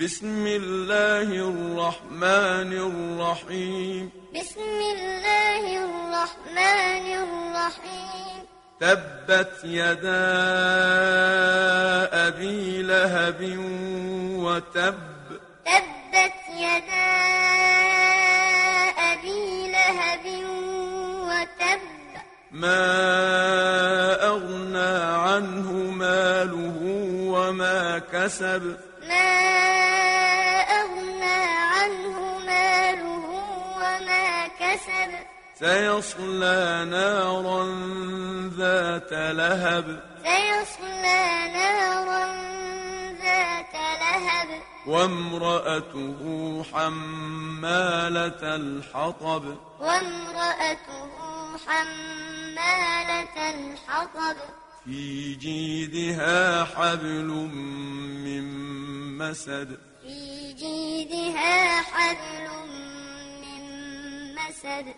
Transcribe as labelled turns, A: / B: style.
A: بسم الله الرحمن الرحيم
B: بسم الله الرحمن الرحيم
A: تبت يدا أبي لهب وتب
B: تبت يدا أبي لهب وتب
A: ما أغنى عنه ماله وما كسب
B: ما كسب
A: سيصلى نارا ذات لهب.
B: سيصلى نارا ذات لهب.
A: وامرأته حمالة الحطب.
B: وامرأته حمالة الحطب.
A: في جيدها حبل من مسد.
B: في جيدها حبل من مسد